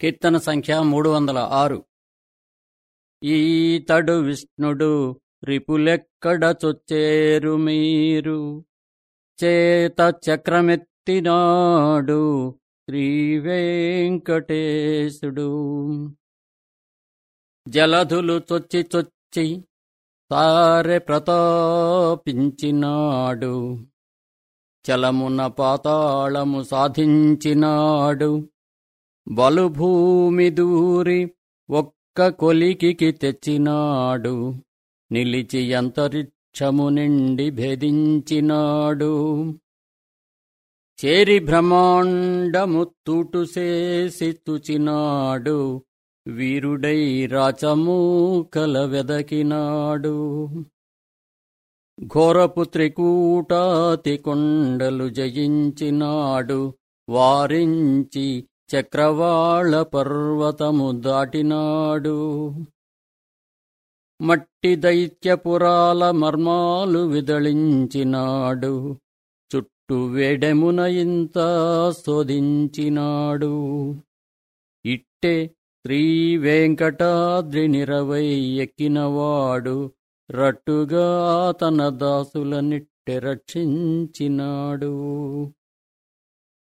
కీర్తన సంఖ్య మూడు వందల ఆరు ఈతడు విష్ణుడు రిపులెక్కడ చొచ్చేరు మీరు. చేత చక్రమెత్తినాడు శ్రీవేంకటేశుడు. జలధులు చొచ్చి చొచ్చి సారె ప్రతాపించినాడు. చలమున పాతాళము సాధించినాడు. బలుభూమి దూరి ఒక్క కొలికికి తెచ్చినాడు. నిలిచి అంతరిక్షము నిండి భేదించినాడు. చేరి బ్రహ్మాండము తుటుసేసి తుచినాడు. వీరుడై రాచమూకల వెదకినాడు. ఘోరపుత్రికూటాతి కొండలు జయించినాడు. వారించి చక్రవాళ పర్వతము దాటినాడు మట్టి దైత్యపురాల మర్మాలు విదళించినాడు. చుట్టు వేడెమున ఇంత శోధించినాడు. ఇట్టే శ్రీవేంకటాద్రి నిరవై ఎక్కినవాడు రట్టుగా తన దాసులనిట్టె రక్షించినాడు.